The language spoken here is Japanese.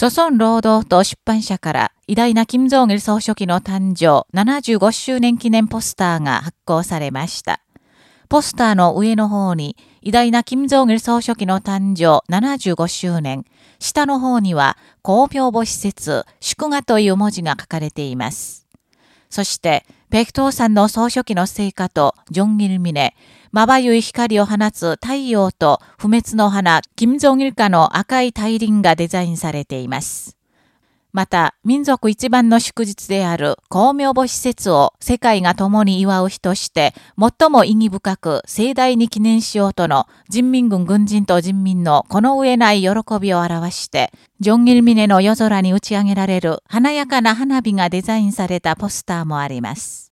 著村労働党出版社から偉大な金正義総書記の誕生75周年記念ポスターが発行されました。ポスターの上の方に、偉大な金正義総書記の誕生75周年、下の方には、公明母施設、祝賀という文字が書かれています。そして、北東山の総書記の成果と、ジョンギルミネ、まばゆい光を放つ太陽と不滅の花、金正日花の赤い大輪がデザインされています。また、民族一番の祝日である公明母施設を世界が共に祝う日として、最も意義深く盛大に記念しようとの人民軍軍人と人民のこの上ない喜びを表して、ジョンギルミネの夜空に打ち上げられる華やかな花火がデザインされたポスターもあります。